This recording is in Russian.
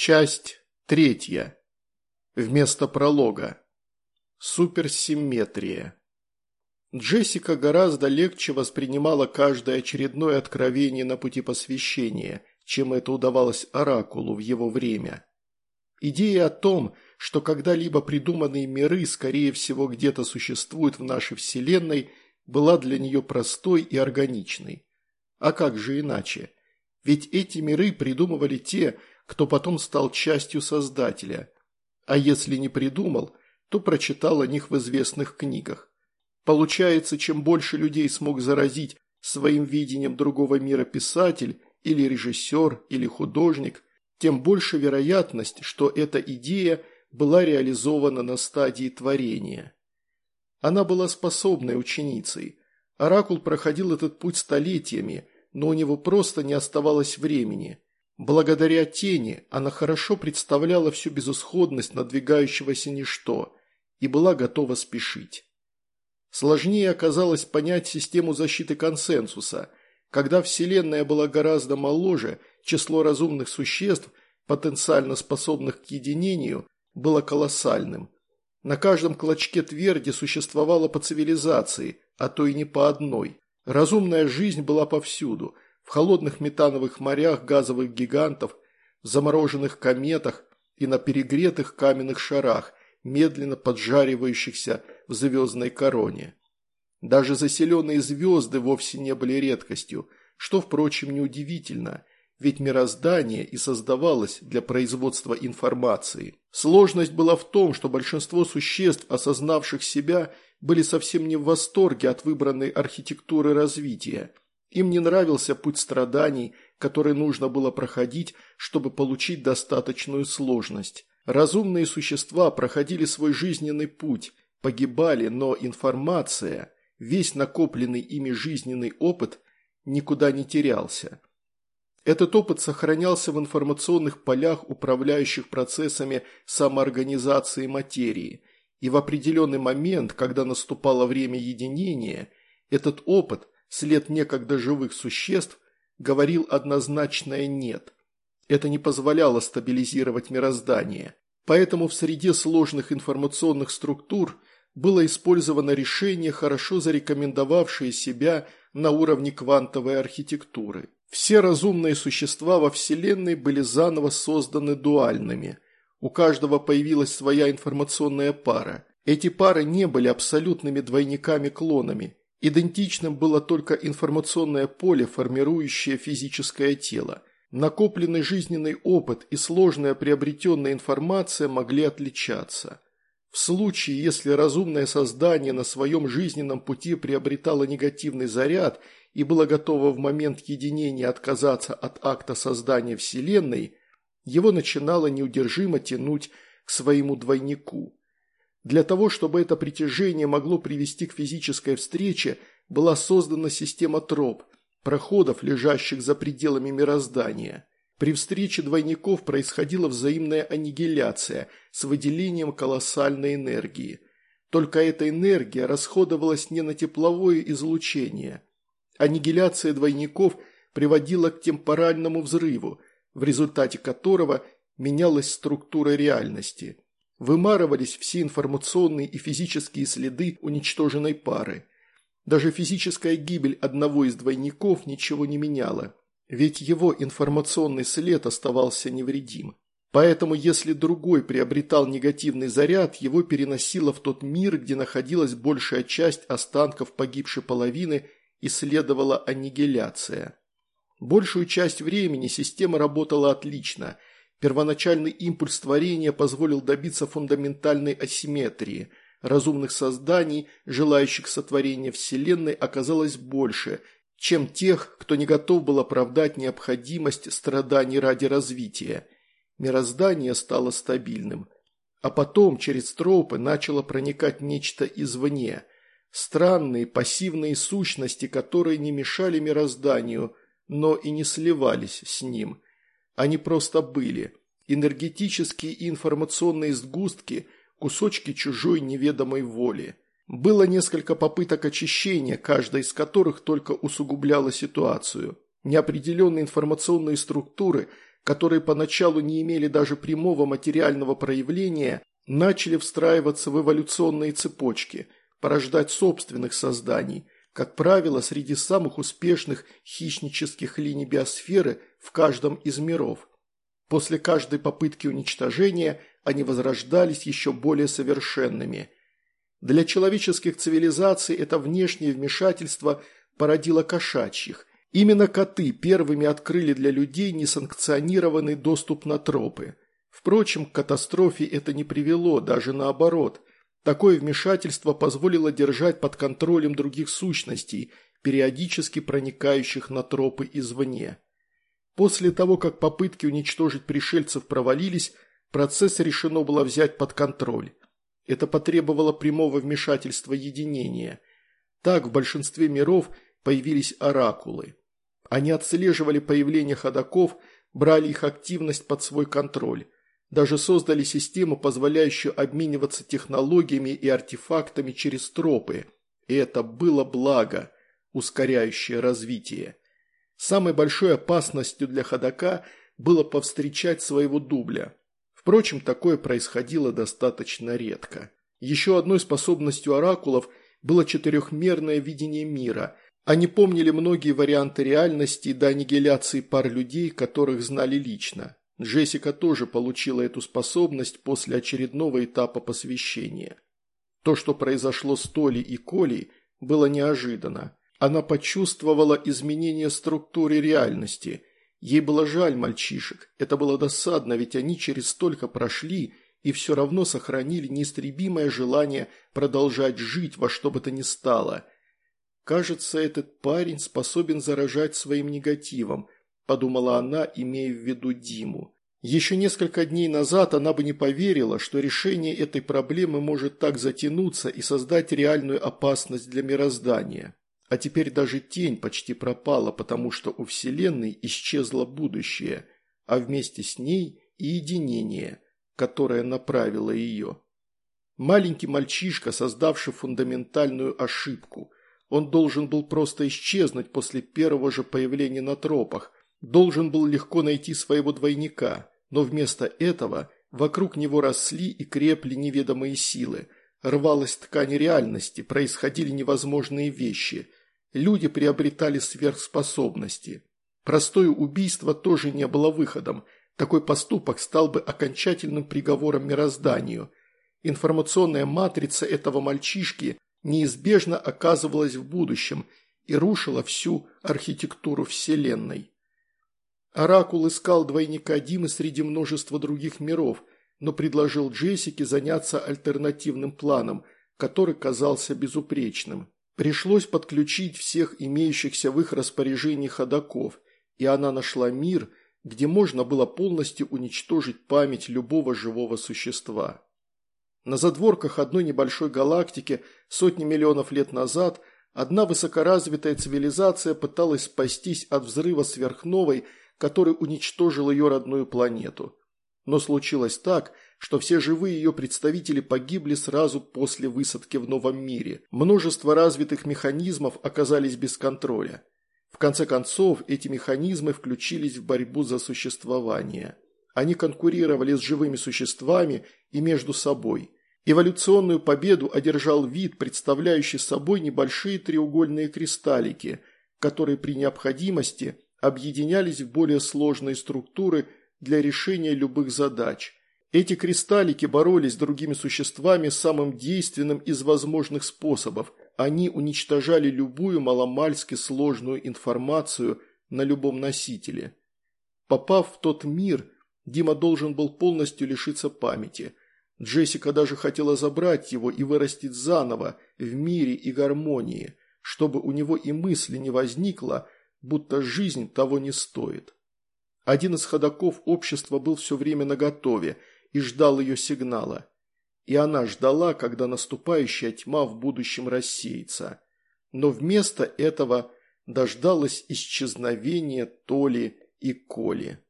Часть третья. Вместо пролога. Суперсимметрия. Джессика гораздо легче воспринимала каждое очередное откровение на пути посвящения, чем это удавалось Оракулу в его время. Идея о том, что когда-либо придуманные миры, скорее всего, где-то существуют в нашей Вселенной, была для нее простой и органичной. А как же иначе? Ведь эти миры придумывали те, кто потом стал частью Создателя. А если не придумал, то прочитал о них в известных книгах. Получается, чем больше людей смог заразить своим видением другого мира писатель, или режиссер, или художник, тем больше вероятность, что эта идея была реализована на стадии творения. Она была способной ученицей. Оракул проходил этот путь столетиями, но у него просто не оставалось времени – Благодаря тени она хорошо представляла всю безысходность надвигающегося ничто и была готова спешить. Сложнее оказалось понять систему защиты консенсуса. Когда Вселенная была гораздо моложе, число разумных существ, потенциально способных к единению, было колоссальным. На каждом клочке тверди существовало по цивилизации, а то и не по одной. Разумная жизнь была повсюду – в холодных метановых морях газовых гигантов, в замороженных кометах и на перегретых каменных шарах, медленно поджаривающихся в звездной короне. Даже заселенные звезды вовсе не были редкостью, что, впрочем, неудивительно, ведь мироздание и создавалось для производства информации. Сложность была в том, что большинство существ, осознавших себя, были совсем не в восторге от выбранной архитектуры развития – им не нравился путь страданий, который нужно было проходить, чтобы получить достаточную сложность. Разумные существа проходили свой жизненный путь, погибали, но информация, весь накопленный ими жизненный опыт никуда не терялся. Этот опыт сохранялся в информационных полях, управляющих процессами самоорганизации материи, и в определенный момент, когда наступало время единения, этот опыт – след некогда живых существ, говорил однозначное «нет». Это не позволяло стабилизировать мироздание. Поэтому в среде сложных информационных структур было использовано решение, хорошо зарекомендовавшее себя на уровне квантовой архитектуры. Все разумные существа во Вселенной были заново созданы дуальными. У каждого появилась своя информационная пара. Эти пары не были абсолютными двойниками-клонами, Идентичным было только информационное поле, формирующее физическое тело. Накопленный жизненный опыт и сложная приобретенная информация могли отличаться. В случае, если разумное создание на своем жизненном пути приобретало негативный заряд и было готово в момент единения отказаться от акта создания Вселенной, его начинало неудержимо тянуть к своему двойнику. Для того, чтобы это притяжение могло привести к физической встрече, была создана система троп, проходов, лежащих за пределами мироздания. При встрече двойников происходила взаимная аннигиляция с выделением колоссальной энергии. Только эта энергия расходовалась не на тепловое излучение. Аннигиляция двойников приводила к темпоральному взрыву, в результате которого менялась структура реальности – Вымарывались все информационные и физические следы уничтоженной пары. Даже физическая гибель одного из двойников ничего не меняла, ведь его информационный след оставался невредим. Поэтому если другой приобретал негативный заряд, его переносило в тот мир, где находилась большая часть останков погибшей половины и следовала аннигиляция. Большую часть времени система работала отлично – Первоначальный импульс творения позволил добиться фундаментальной асимметрии. Разумных созданий, желающих сотворения Вселенной, оказалось больше, чем тех, кто не готов был оправдать необходимость страданий ради развития. Мироздание стало стабильным. А потом через тропы начало проникать нечто извне. Странные пассивные сущности, которые не мешали мирозданию, но и не сливались с ним – они просто были. Энергетические и информационные сгустки, кусочки чужой неведомой воли. Было несколько попыток очищения, каждая из которых только усугубляла ситуацию. Неопределенные информационные структуры, которые поначалу не имели даже прямого материального проявления, начали встраиваться в эволюционные цепочки, порождать собственных созданий, как правило, среди самых успешных хищнических линий биосферы в каждом из миров. После каждой попытки уничтожения они возрождались еще более совершенными. Для человеческих цивилизаций это внешнее вмешательство породило кошачьих. Именно коты первыми открыли для людей несанкционированный доступ на тропы. Впрочем, к катастрофе это не привело, даже наоборот. Такое вмешательство позволило держать под контролем других сущностей, периодически проникающих на тропы извне. После того, как попытки уничтожить пришельцев провалились, процесс решено было взять под контроль. Это потребовало прямого вмешательства единения. Так в большинстве миров появились оракулы. Они отслеживали появление ходоков, брали их активность под свой контроль. Даже создали систему, позволяющую обмениваться технологиями и артефактами через тропы. И это было благо, ускоряющее развитие. Самой большой опасностью для ходока было повстречать своего дубля. Впрочем, такое происходило достаточно редко. Еще одной способностью оракулов было четырехмерное видение мира. Они помнили многие варианты реальности до аннигиляции пар людей, которых знали лично. Джессика тоже получила эту способность после очередного этапа посвящения. То, что произошло с Толи и Колей, было неожиданно. Она почувствовала изменение структуры реальности. Ей было жаль мальчишек. Это было досадно, ведь они через столько прошли и все равно сохранили неистребимое желание продолжать жить во что бы то ни стало. Кажется, этот парень способен заражать своим негативом – подумала она, имея в виду Диму. Еще несколько дней назад она бы не поверила, что решение этой проблемы может так затянуться и создать реальную опасность для мироздания. А теперь даже тень почти пропала, потому что у Вселенной исчезло будущее, а вместе с ней и единение, которое направило ее. Маленький мальчишка, создавший фундаментальную ошибку. Он должен был просто исчезнуть после первого же появления на тропах, должен был легко найти своего двойника, но вместо этого вокруг него росли и крепли неведомые силы, рвалась ткань реальности, происходили невозможные вещи, люди приобретали сверхспособности. Простое убийство тоже не было выходом, такой поступок стал бы окончательным приговором мирозданию. Информационная матрица этого мальчишки неизбежно оказывалась в будущем и рушила всю архитектуру Вселенной. Оракул искал двойника Димы среди множества других миров, но предложил Джессике заняться альтернативным планом, который казался безупречным. Пришлось подключить всех имеющихся в их распоряжении ходаков, и она нашла мир, где можно было полностью уничтожить память любого живого существа. На задворках одной небольшой галактики сотни миллионов лет назад одна высокоразвитая цивилизация пыталась спастись от взрыва сверхновой который уничтожил ее родную планету. Но случилось так, что все живые ее представители погибли сразу после высадки в новом мире. Множество развитых механизмов оказались без контроля. В конце концов, эти механизмы включились в борьбу за существование. Они конкурировали с живыми существами и между собой. Эволюционную победу одержал вид, представляющий собой небольшие треугольные кристаллики, которые при необходимости – объединялись в более сложные структуры для решения любых задач. Эти кристаллики боролись с другими существами самым действенным из возможных способов. Они уничтожали любую маломальски сложную информацию на любом носителе. Попав в тот мир, Дима должен был полностью лишиться памяти. Джессика даже хотела забрать его и вырастить заново, в мире и гармонии, чтобы у него и мысли не возникло, будто жизнь того не стоит. Один из ходоков общества был все время наготове и ждал ее сигнала. И она ждала, когда наступающая тьма в будущем рассеется. Но вместо этого дождалась исчезновения Толи и Коли.